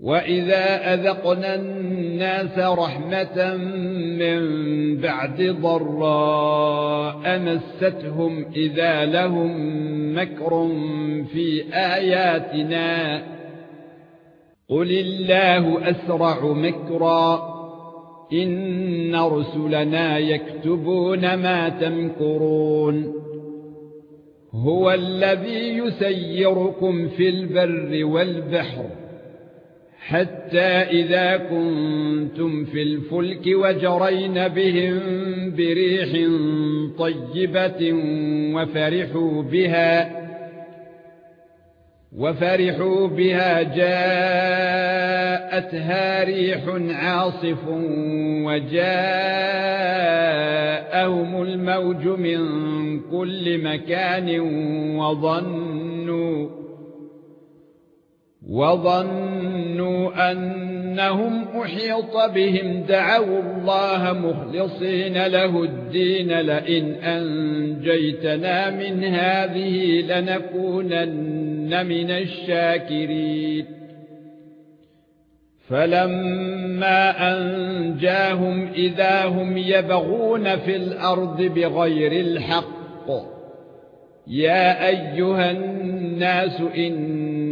واذا اذقنا الناس رحمه من بعد ضراء مستهم اذا لهم مكر في اياتنا قل الله اسرع مكرا ان رسلنا يكتبون ما تمكرون هو الذي يسيركم في البر والبحر حتى إذا كنتم في الفلك وجرين بهم بريح طيبة وفرحوا بها وفرحوا بها جاءتها ريح عاصف وجاءهم الموج من كل مكان وظنوا وظنوا أنهم أحيط بهم دعوا الله مخلصين له الدين لئن أنجيتنا من هذه لنكونن من الشاكرين. فلما أنجاهم إذا هم يبغون في الأرض بغير الحق يا أيها الناس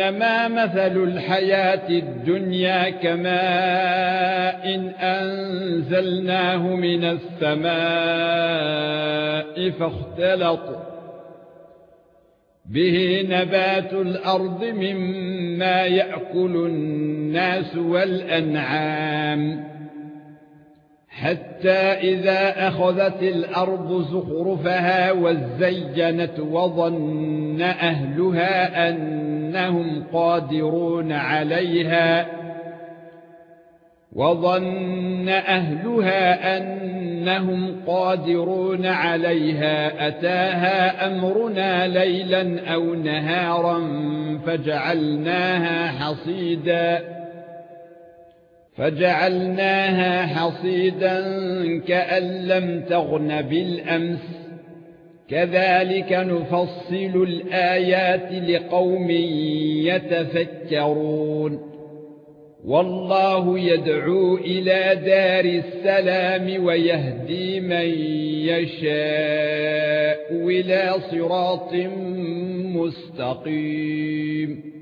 إنما مثل الحياة الدنيا كماء إن أنزلناه من السماء فاختلط به نبات الأرض مما يأكل الناس والأنعام حتى إذا أخذت الأرض زخرفها وزينت وظن أهلها أنهم قادرون عليها وظن أهلها أنهم قادرون عليها أتاها أمرنا ليلا أو نهارا فجعلناها حصيدا فجعلناها حصيدا كأن لم تغن بالأمس كذلك نفصل الآيات لقوم يتفكرون. والله يدعو إلى دار السلام ويهدي من يشاء إلى صراط مستقيم.